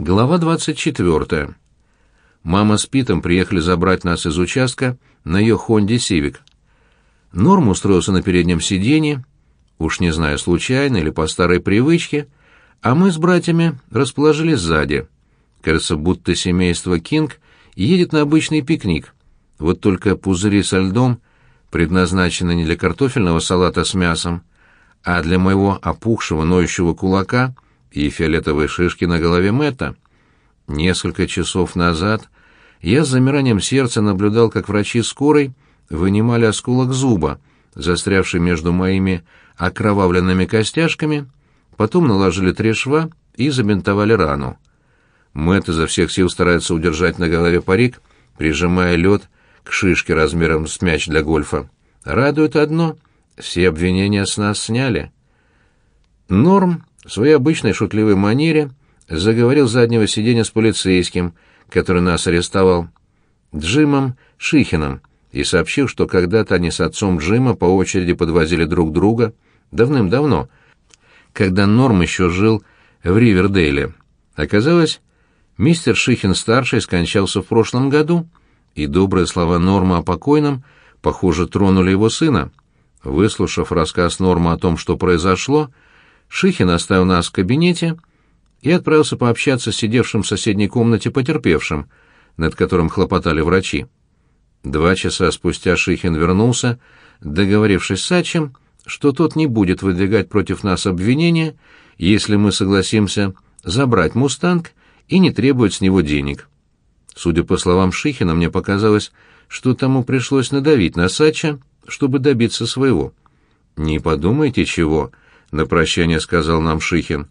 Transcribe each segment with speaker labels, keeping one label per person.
Speaker 1: Глава 24. Мама с Питом приехали забрать нас из участка на ее Хонде Сивик. Норм устроился на переднем сиденье, уж не знаю, случайно или по старой привычке, а мы с братьями расположились сзади. Кажется, будто семейство Кинг едет на обычный пикник. Вот только пузыри со льдом предназначены не для картофельного салата с мясом, а для моего опухшего ноющего кулака — и фиолетовые шишки на голове Мэтта. Несколько часов назад я с замиранием сердца наблюдал, как врачи скорой вынимали осколок зуба, застрявший между моими окровавленными костяшками, потом наложили три шва и забинтовали рану. Мэтт изо всех сил старается удержать на голове парик, прижимая лед к шишке размером с мяч для гольфа. Радует одно — все обвинения с нас сняли. Норм в своей обычной шутливой манере заговорил с заднего сиденья с полицейским, который нас арестовал, Джимом Шихином, и сообщил, что когда-то они с отцом Джима по очереди подвозили друг друга давным-давно, когда Норм еще жил в Ривердейле. Оказалось, мистер Шихин-старший скончался в прошлом году, и добрые слова Норма о покойном, похоже, тронули его сына. Выслушав рассказ Норма о том, что произошло, Шихин оставил нас в кабинете и отправился пообщаться с сидевшим в соседней комнате потерпевшим, над которым хлопотали врачи. Два часа спустя Шихин вернулся, договорившись с Сачем, что тот не будет выдвигать против нас обвинения, если мы согласимся забрать «Мустанг» и не требовать с него денег. Судя по словам Шихина, мне показалось, что тому пришлось надавить на Сача, чтобы добиться своего. «Не подумайте чего», — на прощание сказал нам Шихин.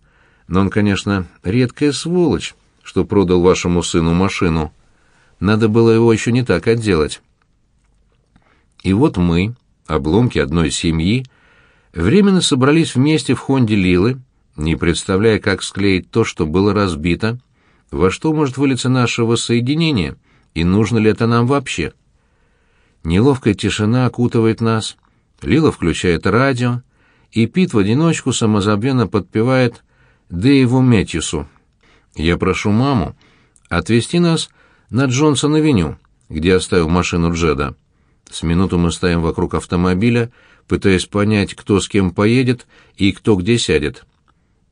Speaker 1: «Но он, конечно, редкая сволочь, что продал вашему сыну машину. Надо было его еще не так отделать». И вот мы, обломки одной семьи, временно собрались вместе в Хонде Лилы, не представляя, как склеить то, что было разбито, во что может вылиться наше воссоединение, и нужно ли это нам вообще. Неловкая тишина окутывает нас, Лила включает радио, и Пит в одиночку самозабвенно подпевает Дэйву Метьюсу. Я прошу маму отвезти нас на Джонсон-авеню, где оставил машину Джеда. С минуту мы стоим вокруг автомобиля, пытаясь понять, кто с кем поедет и кто где сядет.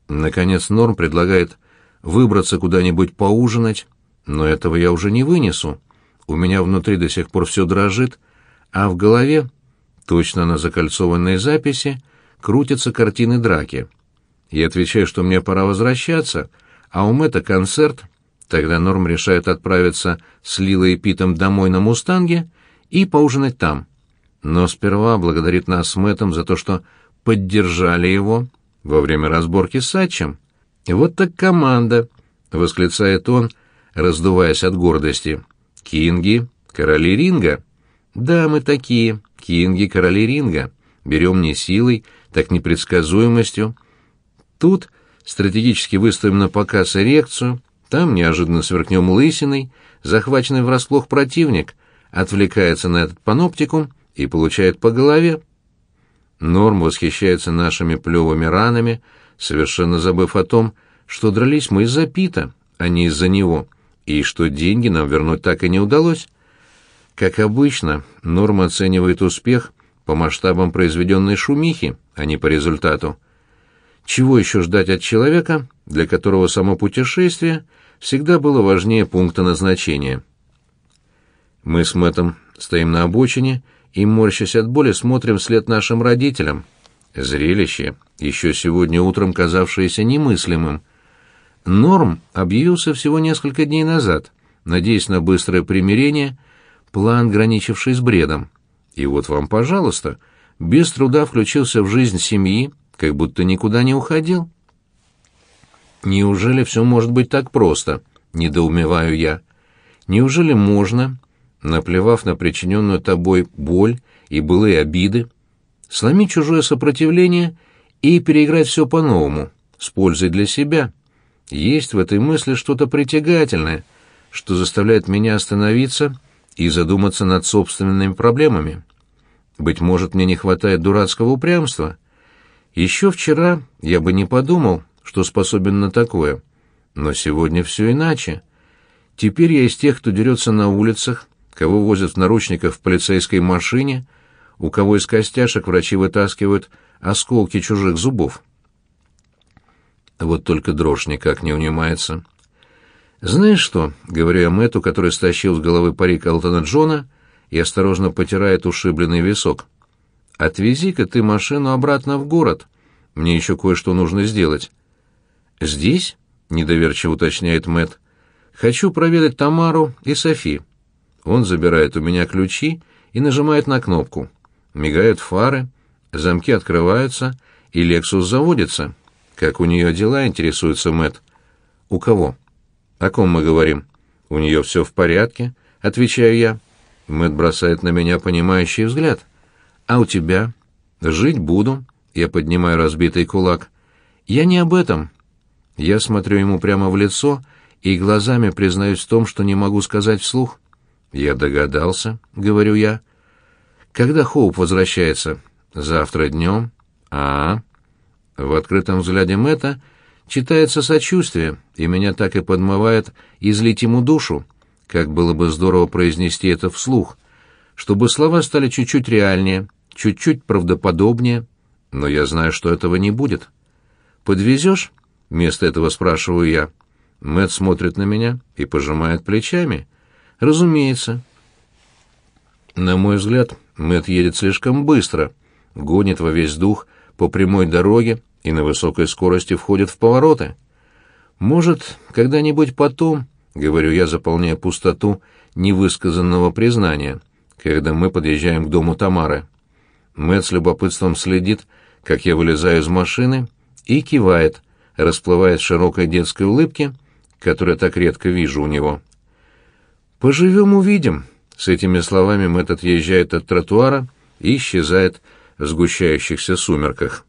Speaker 1: Наконец Норм предлагает выбраться куда-нибудь поужинать, но этого я уже не вынесу. У меня внутри до сих пор все дрожит, а в голове, точно на закольцованной записи, крутятся картины драки. Я отвечаю, что мне пора возвращаться, а у Мэтта концерт. Тогда Норм решает отправиться с Лилой и Питом домой на «Мустанге» и поужинать там. Но сперва благодарит нас с Мэттом за то, что поддержали его во время разборки с Сатчем. «Вот так команда!» — восклицает он, раздуваясь от гордости. «Кинги, короли ринга!» «Да, мы такие, кинги, короли ринга. Берем не силой, так непредсказуемостью. Тут стратегически выставим на показ эрекцию, там неожиданно сверкнем лысиной, захваченный врасплох противник отвлекается на этот паноптикум и получает по голове. Норм восхищается нашими плевыми ранами, совершенно забыв о том, что дрались мы из-за Пита, а не из-за него, и что деньги нам вернуть так и не удалось. Как обычно, Норм оценивает успех по масштабам произведенной шумихи, а не по результату. Чего еще ждать от человека, для которого само путешествие всегда было важнее пункта назначения? Мы с Мэттом стоим на обочине и, морщась от боли, смотрим вслед нашим родителям. Зрелище, еще сегодня утром казавшееся немыслимым. Норм объявился всего несколько дней назад, надеясь на быстрое примирение, план, граничивший с бредом. И вот вам, пожалуйста, без труда включился в жизнь семьи, как будто никуда не уходил. Неужели все может быть так просто? Недоумеваю я. Неужели можно, наплевав на причиненную тобой боль и былые обиды, сломить чужое сопротивление и переиграть все по-новому, с пользой для себя? Есть в этой мысли что-то притягательное, что заставляет меня остановиться и задуматься над собственными проблемами. Быть может, мне не хватает дурацкого упрямства. Еще вчера я бы не подумал, что способен на такое. Но сегодня все иначе. Теперь я из тех, кто дерется на улицах, кого возят в наручниках в полицейской машине, у кого из костяшек врачи вытаскивают осколки чужих зубов. Вот только дрожь никак не унимается. «Знаешь что?» — говорю я Мэтту, который стащил с головы парик Элтона Джона и осторожно потирает ушибленный висок. «Отвези-ка ты машину обратно в город. Мне еще кое-что нужно сделать». «Здесь?» — недоверчиво уточняет Мэтт. «Хочу проведать Тамару и Софи». Он забирает у меня ключи и нажимает на кнопку. Мигают фары, замки открываются, и «Лексус» заводится. Как у нее дела, интересуется Мэтт. «У кого?» «О ком мы говорим?» «У нее все в порядке», — отвечаю я. Мэтт бросает на меня понимающий взгляд. «А у тебя?» «Жить буду», — я поднимаю разбитый кулак. «Я не об этом». Я смотрю ему прямо в лицо и глазами признаюсь в том, что не могу сказать вслух. «Я догадался», — говорю я. «Когда Хоуп возвращается?» «Завтра днем». «А, -а. В открытом взгляде Мэтта читается сочувствие, и меня так и подмывает излить ему душу. Как было бы здорово произнести это вслух, чтобы слова стали чуть-чуть реальнее, чуть-чуть правдоподобнее, но я знаю, что этого не будет. «Подвезешь?» — вместо этого спрашиваю я. Мэт смотрит на меня и пожимает плечами. «Разумеется». На мой взгляд, Мэт едет слишком быстро, гонит во весь дух по прямой дороге, и на высокой скорости входит в повороты. Может, когда-нибудь потом, говорю я, заполняя пустоту невысказанного признания, когда мы подъезжаем к дому Тамары. Мэтт с любопытством следит, как я вылезаю из машины, и кивает, расплываясь в широкой детской улыбке, которую так редко вижу у него. «Поживем, увидим». С этими словами Мэтт отъезжает от тротуара и исчезает в сгущающихся сумерках.